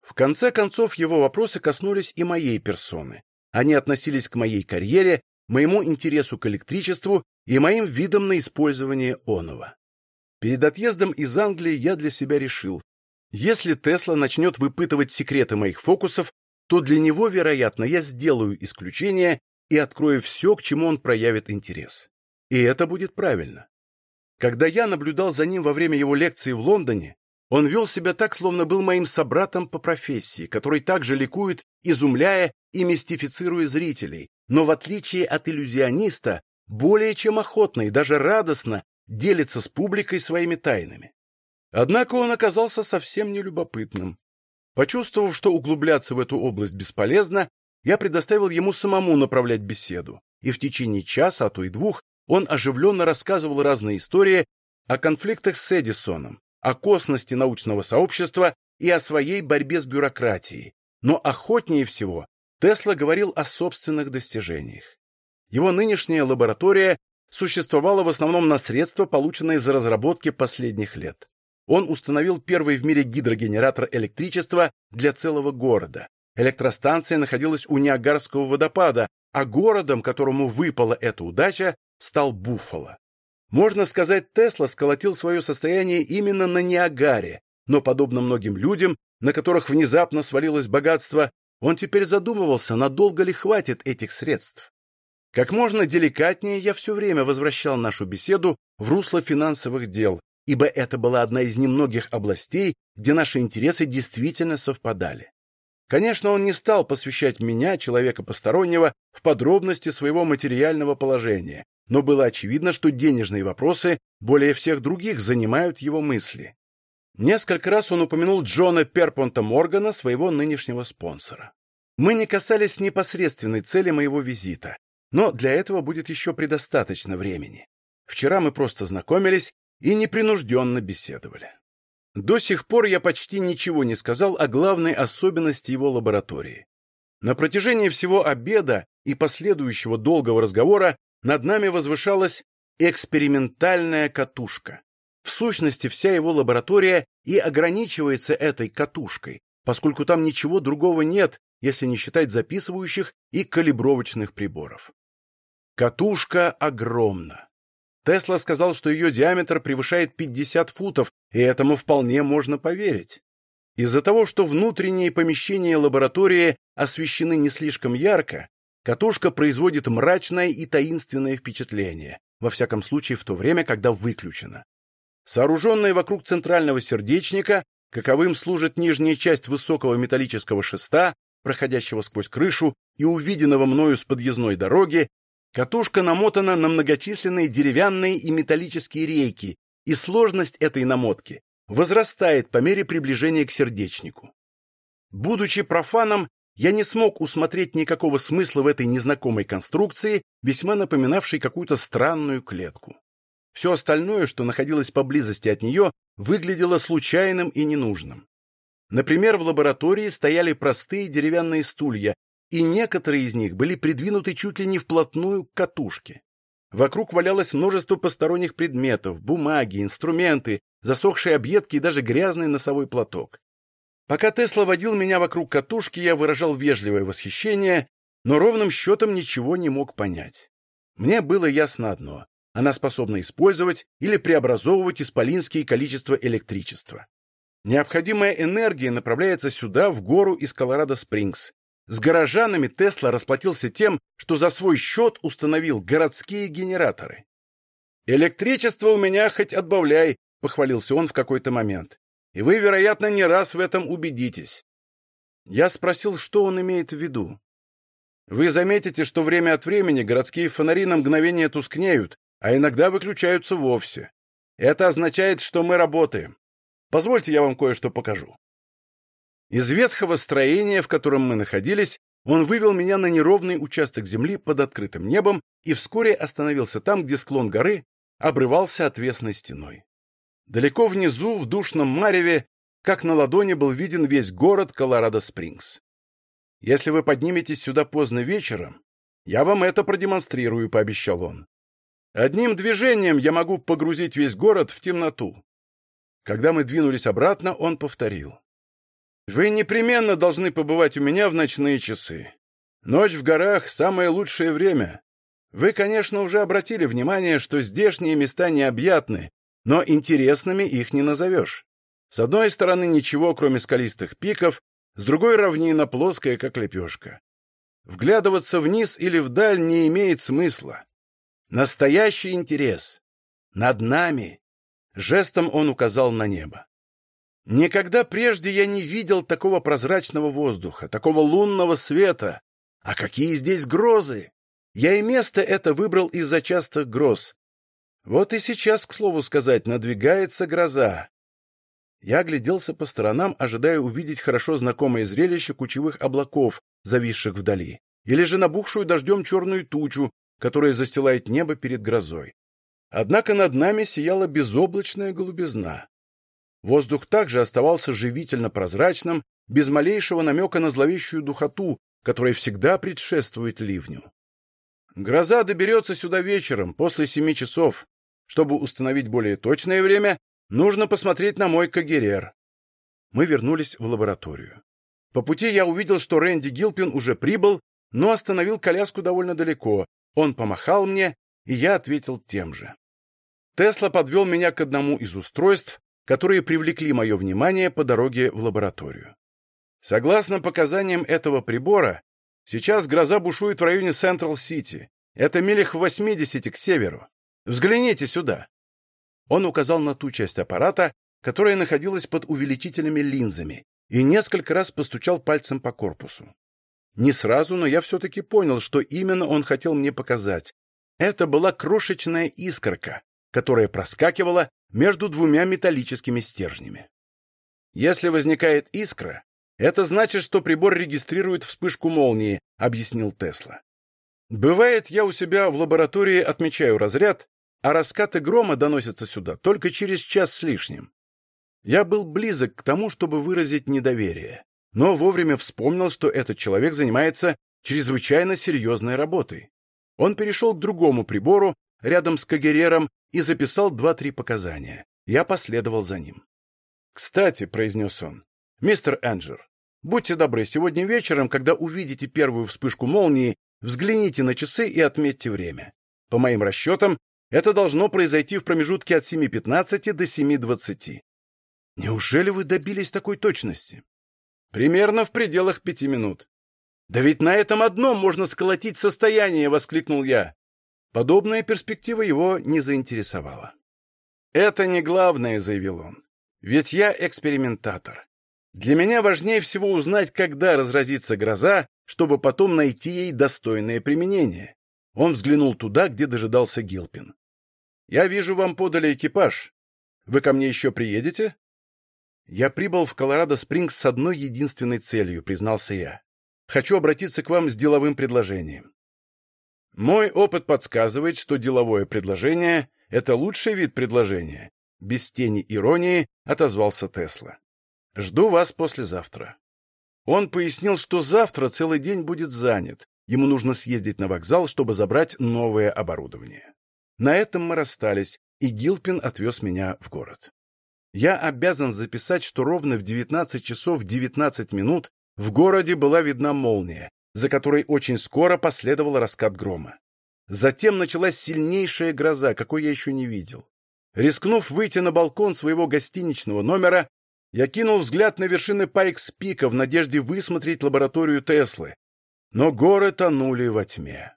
В конце концов, его вопросы коснулись и моей персоны. Они относились к моей карьере, моему интересу к электричеству и моим видам на использование оного. Перед отъездом из Англии я для себя решил, если Тесла начнет выпытывать секреты моих фокусов, то для него, вероятно, я сделаю исключение и открою все, к чему он проявит интерес. И это будет правильно. Когда я наблюдал за ним во время его лекции в Лондоне, он вел себя так, словно был моим собратом по профессии, который также ликует, изумляя и мистифицируя зрителей, но в отличие от иллюзиониста, более чем охотно и даже радостно делится с публикой своими тайнами. Однако он оказался совсем нелюбопытным. Почувствовав, что углубляться в эту область бесполезно, я предоставил ему самому направлять беседу, и в течение часа, а то и двух, он оживленно рассказывал разные истории о конфликтах с Эдисоном, о косности научного сообщества и о своей борьбе с бюрократией. Но охотнее всего Тесла говорил о собственных достижениях. Его нынешняя лаборатория существовала в основном на средства, полученные за разработки последних лет. Он установил первый в мире гидрогенератор электричества для целого города, Электростанция находилась у Ниагарского водопада, а городом, которому выпала эта удача, стал Буффало. Можно сказать, Тесла сколотил свое состояние именно на Ниагаре, но, подобно многим людям, на которых внезапно свалилось богатство, он теперь задумывался, надолго ли хватит этих средств. Как можно деликатнее я все время возвращал нашу беседу в русло финансовых дел, ибо это была одна из немногих областей, где наши интересы действительно совпадали. Конечно, он не стал посвящать меня, человека постороннего, в подробности своего материального положения, но было очевидно, что денежные вопросы более всех других занимают его мысли. Несколько раз он упомянул Джона Перпонта Моргана, своего нынешнего спонсора. Мы не касались непосредственной цели моего визита, но для этого будет еще предостаточно времени. Вчера мы просто знакомились и непринужденно беседовали. До сих пор я почти ничего не сказал о главной особенности его лаборатории. На протяжении всего обеда и последующего долгого разговора над нами возвышалась экспериментальная катушка. В сущности, вся его лаборатория и ограничивается этой катушкой, поскольку там ничего другого нет, если не считать записывающих и калибровочных приборов. Катушка огромна. Тесла сказал, что ее диаметр превышает 50 футов, и этому вполне можно поверить. Из-за того, что внутренние помещения лаборатории освещены не слишком ярко, катушка производит мрачное и таинственное впечатление, во всяком случае в то время, когда выключена. Сооруженная вокруг центрального сердечника, каковым служит нижняя часть высокого металлического шеста, проходящего сквозь крышу и увиденного мною с подъездной дороги, катушка намотана на многочисленные деревянные и металлические рейки, и сложность этой намотки возрастает по мере приближения к сердечнику. Будучи профаном, я не смог усмотреть никакого смысла в этой незнакомой конструкции, весьма напоминавшей какую-то странную клетку. Все остальное, что находилось поблизости от нее, выглядело случайным и ненужным. Например, в лаборатории стояли простые деревянные стулья, и некоторые из них были придвинуты чуть ли не вплотную к катушке. Вокруг валялось множество посторонних предметов, бумаги, инструменты, засохшие объедки и даже грязный носовой платок. Пока Тесла водил меня вокруг катушки, я выражал вежливое восхищение, но ровным счетом ничего не мог понять. Мне было ясно одно — она способна использовать или преобразовывать исполинские количества электричества. Необходимая энергия направляется сюда, в гору из Колорадо-Спрингс, с горожанами Тесла расплатился тем, что за свой счет установил городские генераторы. «Электричество у меня хоть отбавляй», — похвалился он в какой-то момент. «И вы, вероятно, не раз в этом убедитесь». Я спросил, что он имеет в виду. «Вы заметите, что время от времени городские фонари на мгновение тускнеют, а иногда выключаются вовсе. Это означает, что мы работаем. Позвольте я вам кое-что покажу». Из ветхого строения, в котором мы находились, он вывел меня на неровный участок земли под открытым небом и вскоре остановился там, где склон горы обрывался отвесной стеной. Далеко внизу, в душном мареве, как на ладони был виден весь город Колорадо-Спрингс. «Если вы подниметесь сюда поздно вечером, я вам это продемонстрирую», — пообещал он. «Одним движением я могу погрузить весь город в темноту». Когда мы двинулись обратно, он повторил. Вы непременно должны побывать у меня в ночные часы. Ночь в горах — самое лучшее время. Вы, конечно, уже обратили внимание, что здешние места необъятны, но интересными их не назовешь. С одной стороны ничего, кроме скалистых пиков, с другой равнина плоская, как лепешка. Вглядываться вниз или вдаль не имеет смысла. Настоящий интерес. Над нами. Жестом он указал на небо. Никогда прежде я не видел такого прозрачного воздуха, такого лунного света. А какие здесь грозы! Я и место это выбрал из-за частых гроз. Вот и сейчас, к слову сказать, надвигается гроза. Я огляделся по сторонам, ожидая увидеть хорошо знакомое зрелище кучевых облаков, зависших вдали, или же набухшую дождем черную тучу, которая застилает небо перед грозой. Однако над нами сияла безоблачная голубизна. Воздух также оставался живительно прозрачным, без малейшего намека на зловещую духоту, которая всегда предшествует ливню. Гроза доберется сюда вечером, после семи часов. Чтобы установить более точное время, нужно посмотреть на мой Кагерер. Мы вернулись в лабораторию. По пути я увидел, что Рэнди Гилпин уже прибыл, но остановил коляску довольно далеко. Он помахал мне, и я ответил тем же. Тесла подвел меня к одному из устройств, которые привлекли мое внимание по дороге в лабораторию. Согласно показаниям этого прибора, сейчас гроза бушует в районе Централ-Сити. Это милях в 80 к северу. Взгляните сюда. Он указал на ту часть аппарата, которая находилась под увеличительными линзами, и несколько раз постучал пальцем по корпусу. Не сразу, но я все-таки понял, что именно он хотел мне показать. Это была крошечная искорка, которая проскакивала между двумя металлическими стержнями. Если возникает искра, Это значит, что прибор регистрирует вспышку молнии, объяснил Тесла. Бывает, я у себя в лаборатории отмечаю разряд, а раскаты грома доносятся сюда только через час с лишним. Я был близок к тому, чтобы выразить недоверие, но вовремя вспомнил, что этот человек занимается чрезвычайно серьезной работой. Он перешел к другому прибору, рядом с Кагерером, и записал два-три показания. Я последовал за ним. «Кстати», — произнес он, — «мистер Энджер, будьте добры, сегодня вечером, когда увидите первую вспышку молнии, взгляните на часы и отметьте время. По моим расчетам, это должно произойти в промежутке от 7.15 до 7.20. Неужели вы добились такой точности? Примерно в пределах пяти минут. Да ведь на этом одном можно сколотить состояние, воскликнул я. Подобная перспектива его не заинтересовала. Это не главное, заявил он. Ведь я экспериментатор. Для меня важнее всего узнать, когда разразится гроза, чтобы потом найти ей достойное применение. Он взглянул туда, где дожидался Гилпин. «Я вижу, вам подали экипаж. Вы ко мне еще приедете?» «Я прибыл в Колорадо-Спрингс с одной единственной целью», — признался я. «Хочу обратиться к вам с деловым предложением». Мой опыт подсказывает, что деловое предложение — это лучший вид предложения. Без тени иронии отозвался Тесла. «Жду вас послезавтра». Он пояснил, что завтра целый день будет занят. Ему нужно съездить на вокзал, чтобы забрать новое оборудование. На этом мы расстались, и Гилпин отвез меня в город. Я обязан записать, что ровно в 19 часов 19 минут в городе была видна молния, за которой очень скоро последовал раскат грома. Затем началась сильнейшая гроза, какой я еще не видел. Рискнув выйти на балкон своего гостиничного номера, я кинул взгляд на вершины Пайкс-Пика в надежде высмотреть лабораторию Теслы. Но горы тонули во тьме.